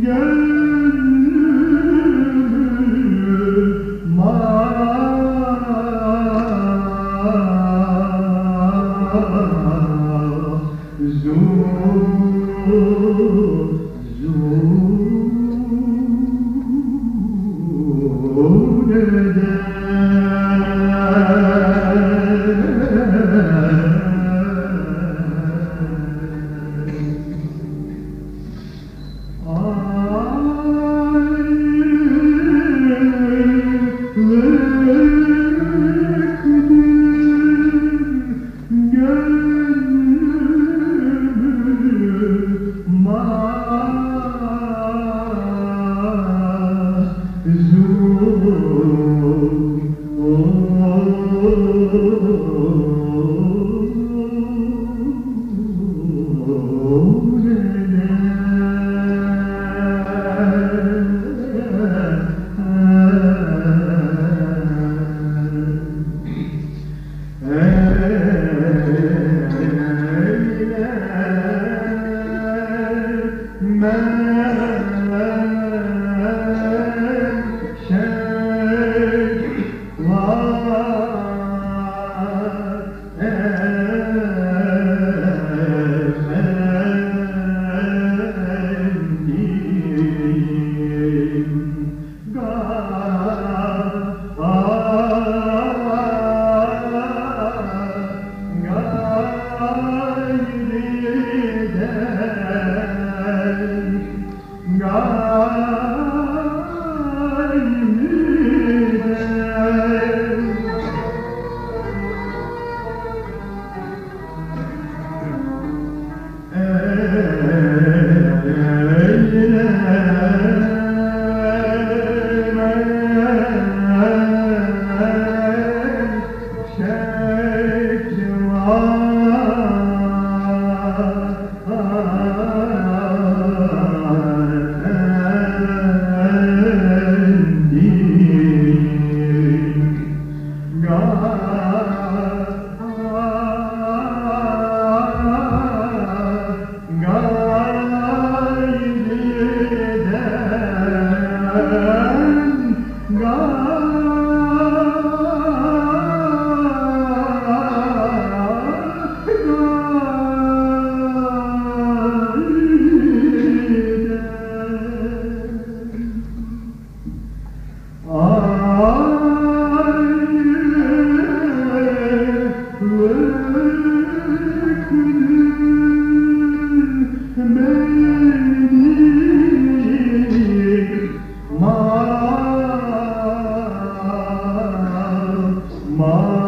Zulüm man Amen. God. Mas